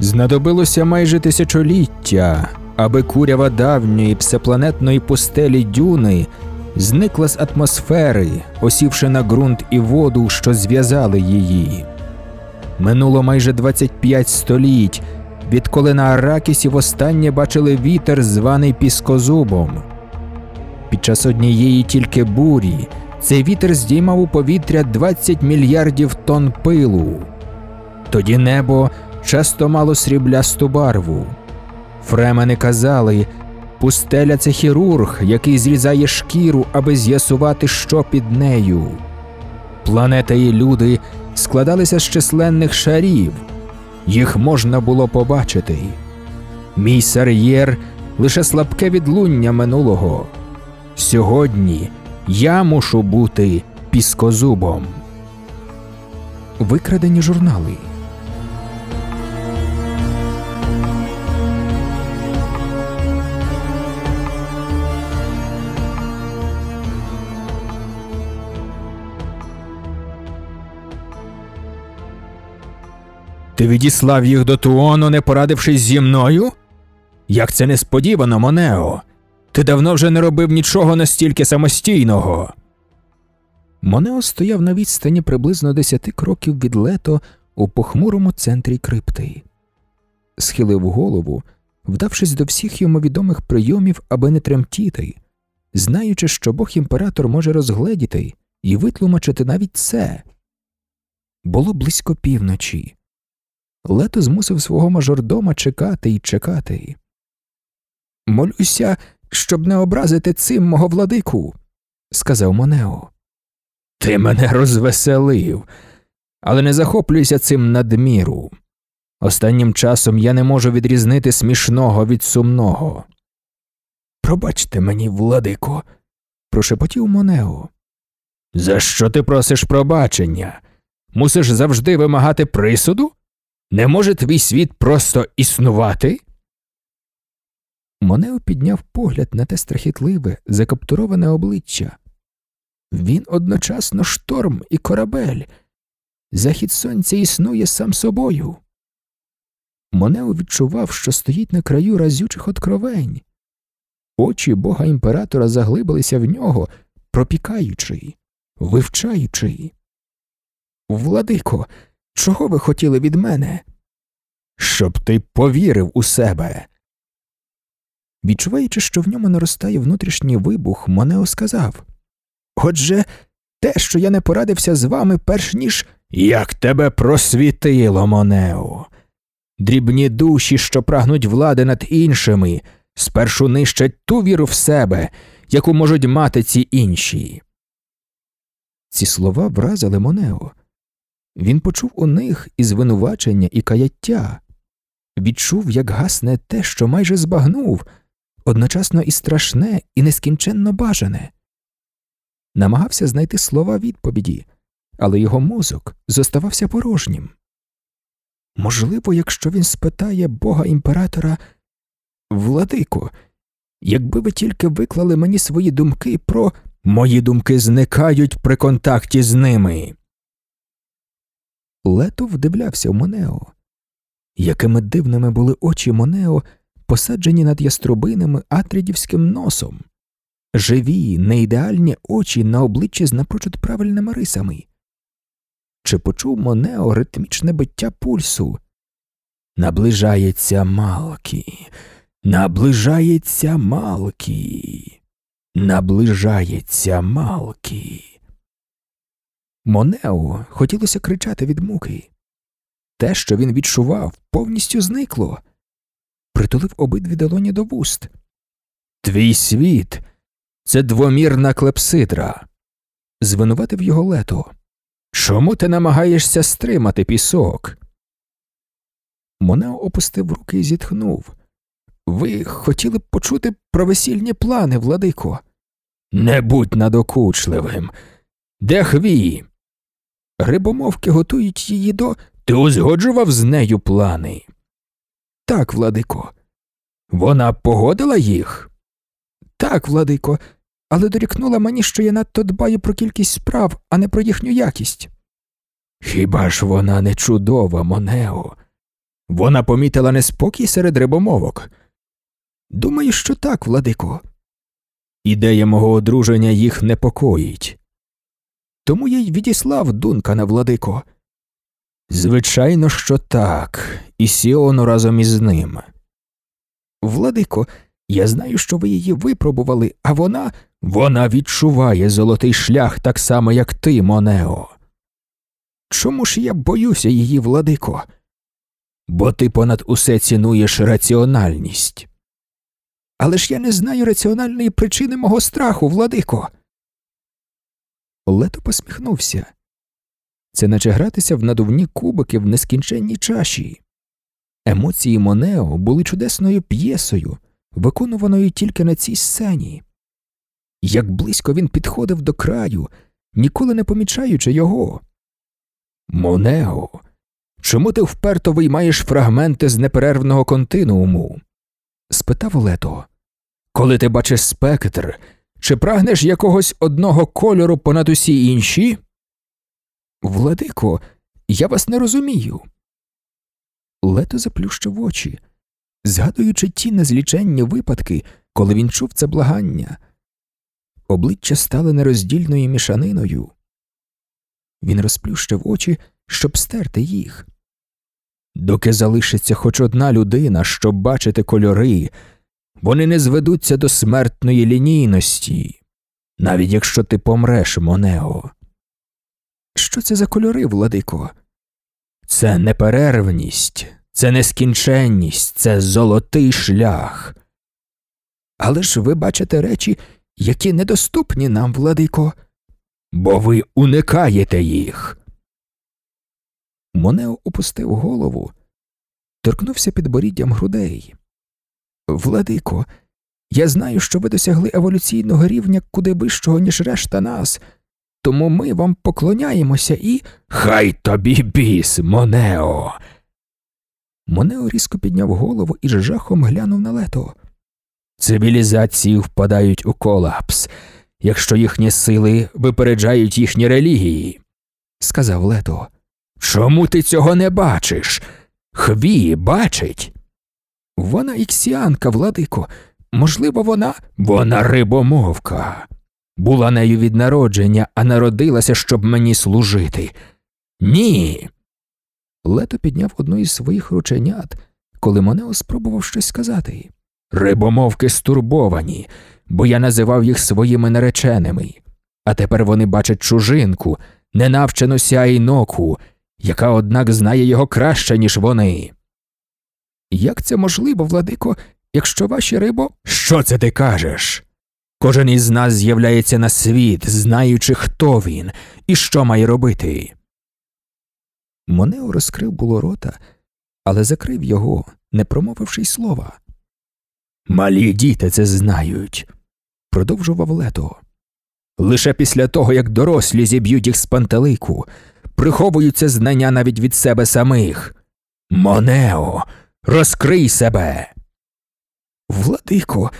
Знадобилося майже тисячоліття, аби курява давньої всепланетної пустелі дюни зникла з атмосфери, осівши на ґрунт і воду, що зв'язали її. Минуло майже 25 століть, відколи на Аракісі востаннє бачили вітер, званий піскозубом. Під час однієї тільки бурі цей вітер здіймав у повітря 20 мільярдів тонн пилу. Тоді небо часто мало сріблясту барву. Фремени казали, пустеля це хірург, який зрізає шкіру, аби з'ясувати, що під нею. Планета і люди складалися з численних шарів, їх можна було побачити. Мій сар'єр лише слабке відлуння минулого. Сьогодні я мушу бути піскозубом. Викрадені журнали. Ти відіслав їх до Туону, не порадившись зі мною? Як це несподівано, Монео. Ти давно вже не робив нічого настільки самостійного. Монео стояв на відстані приблизно десяти кроків від лето у похмурому центрі крипти. Схилив голову, вдавшись до всіх йому відомих прийомів, аби не тремтіти, знаючи, що Бог імператор може розгледіти і витлумачити навіть це. Було близько півночі. Лето змусив свого мажордома чекати і чекати. Молюся, щоб не образити цим мого владику, сказав Монео. Ти мене розвеселив, але не захоплюйся цим надміру. Останнім часом я не можу відрізнити смішного від сумного. Пробачте мені, владико, прошепотів Монео. За що ти просиш пробачення? Мусиш завжди вимагати присуду? Не може твій світ просто існувати? Монео підняв погляд на те страхітливе, закаптуроване обличчя. Він одночасно шторм і корабель. Захід сонця існує сам собою. Монео відчував, що стоїть на краю разючих откровень. Очі бога імператора заглибилися в нього, пропікаючи, вивчаючи. Владико, чого ви хотіли від мене? Щоб ти повірив у себе. Відчуваючи, що в ньому наростає внутрішній вибух, Монео сказав Отже, те, що я не порадився з вами, перш ніж як тебе просвітило, Монео. Дрібні душі, що прагнуть влади над іншими, спершу нищать ту віру в себе, яку можуть мати ці інші. Ці слова вразили Монео. Він почув у них і звинувачення, і каяття, відчув, як гасне те, що майже збагнув, одночасно і страшне, і нескінченно бажане. Намагався знайти слова відповіді, але його мозок зоставався порожнім. Можливо, якщо він спитає бога імператора Владико, якби ви тільки виклали мені свої думки про мої думки зникають при контакті з ними. Лето вдивлявся в Монео. Якими дивними були очі Монео, посаджені над яструбинами атрідівським носом, живі, неідеальні очі на обличчі з напрочуд правильними рисами. Чи почув Монео ритмічне биття пульсу? Наближається Малкі, наближається Малкі, наближається Малкі. Монео хотілося кричати від муки. Те, що він відчував, повністю зникло. Притулив обидві долоні до вуст. Твій світ це двомірна клепсидра. Звинуватив його лето. Чому ти намагаєшся стримати пісок? Монео опустив руки і зітхнув. Ви хотіли б почути про весільні плани, владико. Не будь надокучливим. Де хві? Рибомовки готують її до. Ти узгоджував з нею плани. Так, владико. Вона погодила їх? Так, владико, але дорікнула мені, що я надто дбаю про кількість справ, а не про їхню якість. Хіба ж вона не чудова, Монео? Вона помітила неспокій серед рибомовок. Думаю, що так, владико. Ідея мого одруження їх непокоїть. Тому я й відіслав Дункана, владико. Звичайно, що так, і Сіону разом із ним. Владико, я знаю, що ви її випробували, а вона. Вона відчуває золотий шлях так само, як ти, Монео. Чому ж я боюся її, владико? Бо ти понад усе цінуєш раціональність. Але ж я не знаю раціональної причини мого страху, владико. Лето посміхнувся. Це наче гратися в надувні кубики в нескінченній чаші. Емоції Монео були чудесною п'єсою, виконуваною тільки на цій сцені. Як близько він підходив до краю, ніколи не помічаючи його. Монео, чому ти вперто виймаєш фрагменти з неперервного континууму? спитав Лето. Коли ти бачиш спектр, чи прагнеш якогось одного кольору понад усі інші? Владико, я вас не розумію. Лето заплющив очі, згадуючи ті незліченні випадки, коли він чув це благання. Обличчя стали нероздільною мішаниною. Він розплющив очі, щоб стерти їх. Доки залишиться хоч одна людина, щоб бачити кольори, вони не зведуться до смертної лінійності, навіть якщо ти помреш, Монео. Що це за кольори, владико? Це неперервність, це нескінченність, це золотий шлях. Але ж ви бачите речі, які недоступні нам, владико, бо ви уникаєте їх. Монео опустив голову, торкнувся підборіддям грудей. Владико, я знаю, що ви досягли еволюційного рівня куди вищого, ніж решта нас, тому ми вам поклоняємося і. Хай тобі біс, Монео. Монео різко підняв голову і з жахом глянув на лето. Цивілізації впадають у колапс, якщо їхні сили випереджають їхні релігії, сказав лето. Чому ти цього не бачиш? Хві бачить. Вона іксіанка, владико. Можливо, вона. Вона рибомовка. Була нею від народження, а народилася, щоб мені служити. Ні. Лето підняв одну із своїх рученят, коли Монео спробував щось сказати. Рибомовки стурбовані, бо я називав їх своїми нареченими, а тепер вони бачать чужинку, ненавчену сяйноку, яка, однак, знає його краще, ніж вони. Як це можливо, владико, якщо ваші рибо. Що це ти кажеш? Кожен із нас з'являється на світ, знаючи, хто він і що має робити. Монео розкрив було рота, але закрив його, не промовивши й слова. Малі діти це знають, продовжував лето. Лише після того, як дорослі зіб'ють їх з пантелику, приховуються знання навіть від себе самих. Монео, розкрий себе. Владико,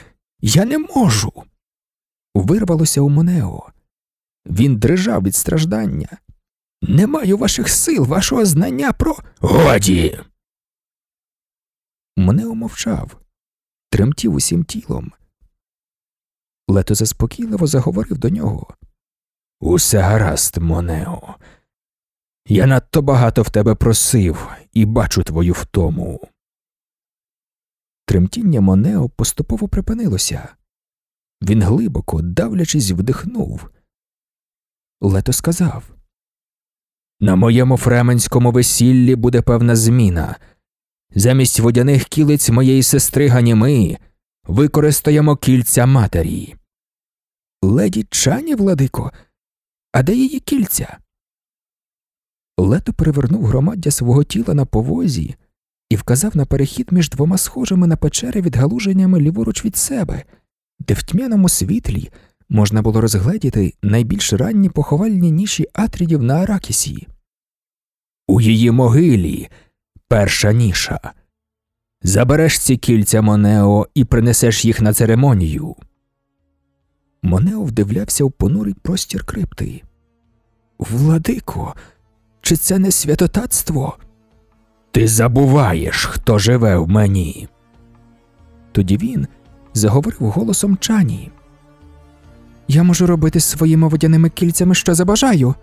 я не можу. Вирвалося у Монео. Він дрижав від страждання. Не маю ваших сил, вашого знання про. Годі. Монео мовчав, тремтів усім тілом. Лето заспокійливо заговорив до нього. Усе гаразд, Монео. Я надто багато в тебе просив і бачу твою втому. Тремтіння Монео поступово припинилося. Він глибоко, давлячись, вдихнув. Лето сказав На моєму фременському весіллі буде певна зміна. Замість водяних кілиць моєї сестри Ганіми використаємо кільця матері. Леді Чані, владико, а де її кільця? Лето перевернув громаддя свого тіла на повозі і вказав на перехід між двома схожими на печери відгалуженнями ліворуч від себе, де в тьмяному світлі можна було розгледіти найбільш ранні поховальні ніші атрідів на Аракісі. У її могилі перша ніша. Забереш ці кільця Монео і принесеш їх на церемонію. Монео вдивлявся в понурий простір крипти. Владико, чи це не святотатство? Ти забуваєш, хто живе в мені. Тоді він заговорив голосом Чані. Я можу робити своїми водяними кільцями, що забажаю.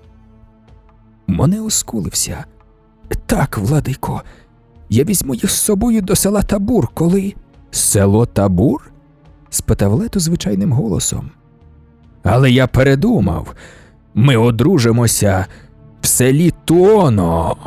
Монео скулився. Так, владико, я візьму їх з собою до села Табур, коли. Село Табур? спитав Лето звичайним голосом. Але я передумав. Ми одружимося в селі Туоно.